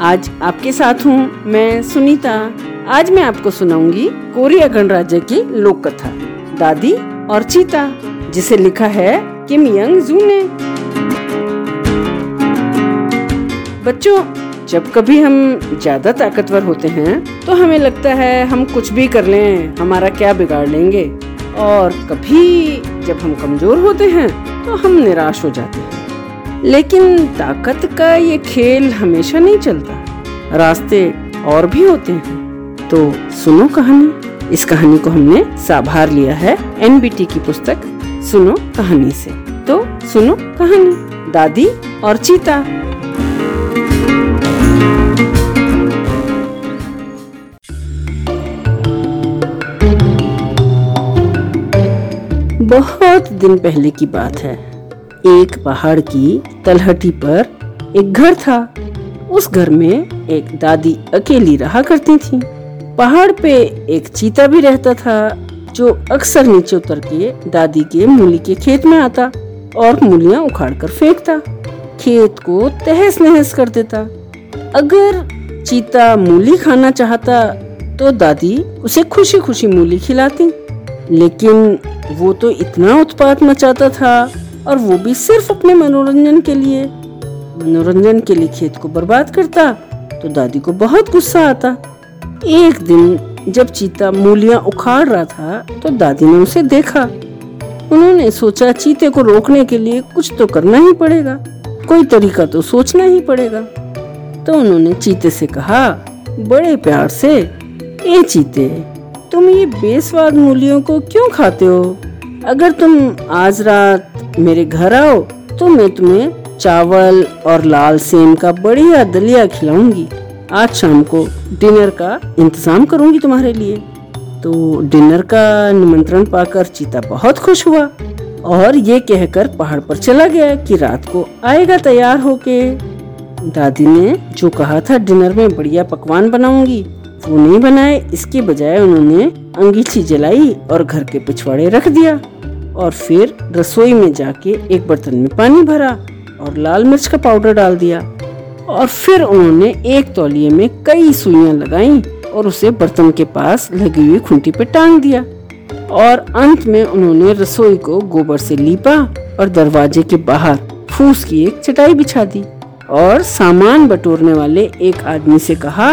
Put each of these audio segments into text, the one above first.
आज आपके साथ हूँ मैं सुनीता। आज मैं आपको सुनाऊँगी कोरिया गणराज्य की लोक कथा दादी और चीता, जिसे लिखा है किम यंग जू ने। बच्चों, जब कभी हम ज़्यादा ताकतवर होते हैं तो हमें लगता है हम कुछ भी कर लें, हमारा क्या बिगाड़ लेंगे। और कभी जब हम कमज़ोर होते हैं तो हम निराश हो जाते हैं। लेकिन ताकत का ये खेल हमेशा नहीं चलता। रास्ते और भी होते हैं। तो सुनो कहानी। इस कहानी को हमने साभार लिया है एनबीटी की पुस्तक, सुनो कहानी से। तो सुनो कहानी, दादी और चीता। बहुत दिन पहले की बात है। एक पहाड़ की तलहटी पर एक घर था। उस घर में एक दादी अकेली रहा करती थी। पहाड़ पे एक चीता भी रहता था, जो अक्सर नीचे उतर के दादी के मूली के खेत में आता और मूलियाँ उखाड़ कर फेंकता। खेत को तहस नहस कर देता। अगर चीता मूली खाना चाहता तो दादी उसे खुशी खुशी मूली खिलाती। लेकिन वो तो इतना उत्पात मचाता था और वो भी सिर्फ़ अपने मनोरंजन के लिए। मनोरंजन के लिए खेत को बर्बाद करता तो दादी को बहुत गुस्सा आता। एक दिन जब चीता मूलियाँ उखाड़ रहा था तो दादी ने उसे देखा। उन्होंने सोचा, चीते को रोकने के लिए कुछ तो करना ही पड़ेगा। कोई तरीका तो सोचना ही पड़ेगा। तो उन्होंने चीते से कहा, बड़े प्यार से, ए चीते, तुम ये बेस्वाद मूलियों को क्यों खाते हो? अगर तुम आज रात मेरे घर आओ तो मैं तुम्हें चावल और लाल सेम का बढ़िया दलिया खिलाऊँगी। आज शाम को डिनर का इंतज़ाम करूँगी तुम्हारे लिए। तो डिनर का निमंत्रण पाकर चीता बहुत खुश हुआ और ये कहकर पहाड़ पर चला गया कि रात को आएगा तैयार होके। दादी ने जो कहा था, डिनर में बढ़िया पकवान बनाऊँगी। नहीं बनाए, इसके बजाय उन्होंने अंगीठी जलाई और घर के पिछवाड़े रख दिया और फिर रसोई में जाके एक बर्तन में पानी भरा और लाल मिर्च का पाउडर डाल दिया। और फिर उन्होंने एक तौलिए में कई सुइयाँ लगाई और उसे बर्तन के पास लगी हुई खुंटी पे टांग दिया। और अंत में उन्होंने रसोई को गोबर से लीपा और दरवाजे के बाहर फूस की एक चटाई बिछा दी। और सामान बटोरने वाले एक आदमी से कहा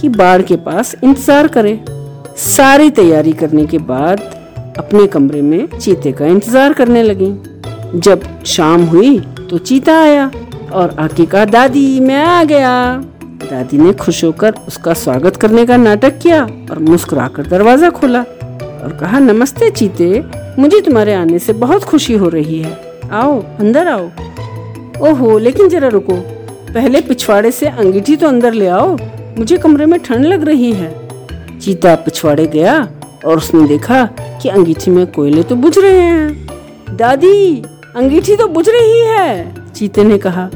कि बाढ़ के पास इंतज़ार करे। सारी तैयारी करने के बाद अपने कमरे में चीते का इंतज़ार करने लगी। जब शाम हुई तो चीता आया और आके कहा, दादी, मैं आ गया। दादी ने खुश होकर उसका स्वागत करने का नाटक किया और मुस्कुराकर दरवाज़ा खोला और कहा, नमस्ते चीते, मुझे तुम्हारे आने से बहुत खुशी हो रही है। आओ, अंदर आओ। ओहो, लेकिन जरा रुको, पहले पिछवाड़े से अंगीठी तो अंदर ले आओ। मुझे कमरे में ठंड लग रही है। चीता पिछवाड़े गया और उसने देखा कि अंगीठी में कोयले तो बुझ रहे हैं। दादी, अंगीठी तो बुझ रही है, चीते ने कहा।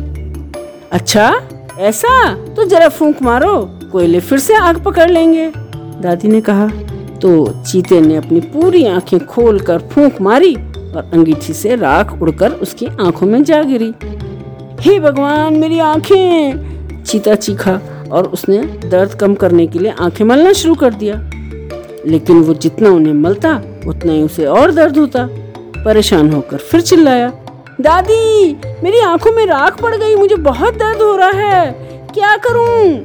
अच्छा ऐसा? तो जरा फूंक मारो, कोयले फिर से आग पकड़ लेंगे। दादी ने कहा। तो चीते ने अपनी पूरी आँखें खोलकर फूंक मारी और अंगीठी से राख उड़कर उसकी आँखों में जा गिरी। हे भगवान, मेरी आँखें! चीता चीखा। और उसने दर्द कम करने के लिए आँखें मलना शुरू कर दिया। लेकिन वो जितना उन्हें मलता, उतना ही उसे और दर्द होता। परेशान होकर फिर चिल्लाया, दादी, मेरी आँखों में राख पड़ गई, मुझे बहुत दर्द हो रहा है। क्या करूँ?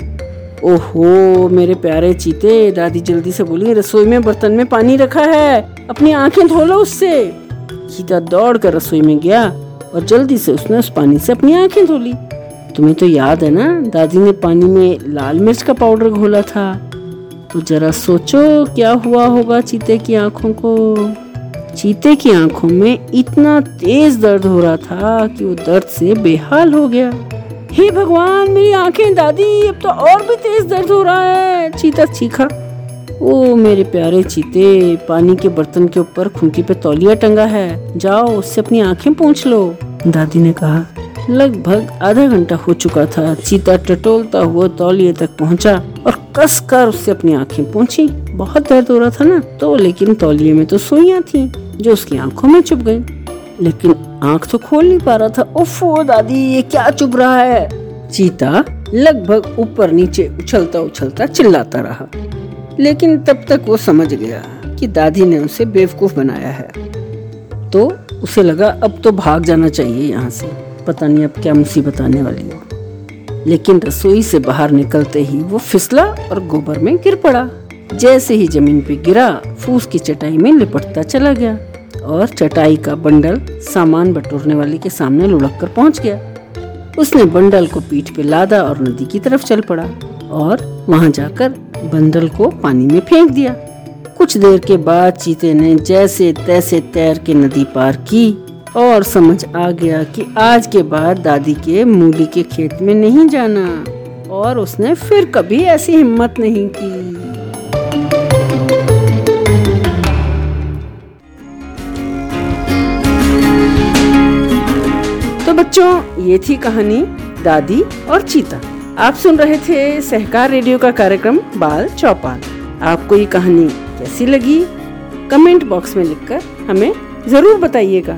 ओहो, मेरे प्यारे चीते, दादी जल्दी से बोली, रसोई में बर्तन में पानी रखा है, अपनी आँखें धो लो उससे। चीता दौड़ कर रसोई में गया और जल्दी से उसने उस पानी से अपनी आँखें धो ली। तुम्हें तो याद है ना? दादी ने पानी में लाल मिर्च का पाउडर घोला था। तो जरा सोचो, क्या हुआ होगा चीते की आँखों को? चीते की आँखों में इतना तेज दर्द हो रहा था कि वो दर्द से बेहाल हो गया। हे भगवान, मेरी आँखें, दादी, अब तो और भी तेज दर्द हो रहा है, चीता चीखा। ओ, मेरे प्यारे चीते, पानी के बर्तन के ऊपर खुंटी पे तौलिया टंगा है। जाओ, उससे अपनी आँखें पूछ लो। दादी ने कहा लगभग आधा घंटा हो चुका था। चीता टटोलता हुआ तौलिए तक पहुँचा और कस कर उससे अपनी आँखें पहुँची बहुत दर्द हो रहा था ना? तो लेकिन तौलिए में तो सुइयाँ थी, जो उसकी आँखों में चुप गई। लेकिन आँख तो खोल नहीं पा रहा था। ओफो, दादी, ये क्या चुभ रहा है? चीता लगभग ऊपर नीचे उछलता उछलता चिल्लाता रहा। लेकिन तब तक वो समझ गया कि दादी ने उसे बेवकूफ़ बनाया है। तो उसे लगा, अब तो भाग जाना चाहिए यहाँ से। पता नहीं अब क्या मुसीबत आने वाली हो। लेकिन रसोई से बाहर निकलते ही वो फिसला और गोबर में गिर पड़ा। जैसे ही ज़मीन पे गिरा, फूस की चटाई में लिपटता चला गया और चटाई का बंडल सामान बटोरने वाले के सामने लुढ़क कर पहुँच गया। उसने बंडल को पीठ पे लादा और नदी की तरफ़ चल पड़ा और वहाँ जाकर बंडल को पानी में फेंक दिया। कुछ देर के बाद चीते ने जैसे तैसे तैर के नदी पार की। और समझ आ गया कि आज के बाद दादी के मूली के खेत में नहीं जाना। और उसने फिर कभी ऐसी हिम्मत नहीं की। तो बच्चों, ये थी कहानी दादी और चीता। आप सुन रहे थे सहकार रेडियो का कार्यक्रम बाल चौपाल। आपको ये कहानी कैसी लगी? कमेंट बॉक्स में लिखकर हमें ज़रूर बताइएगा।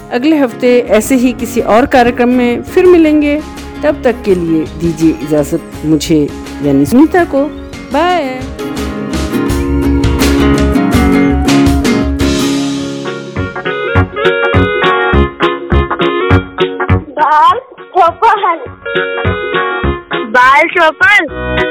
अगले हफ़्ते ऐसे ही किसी और कार्यक्रम में फिर मिलेंगे। तब तक के लिए दीजिए इजाज़त मुझे यानी सुनीता को। बाय बाल चौपन बाल चौपन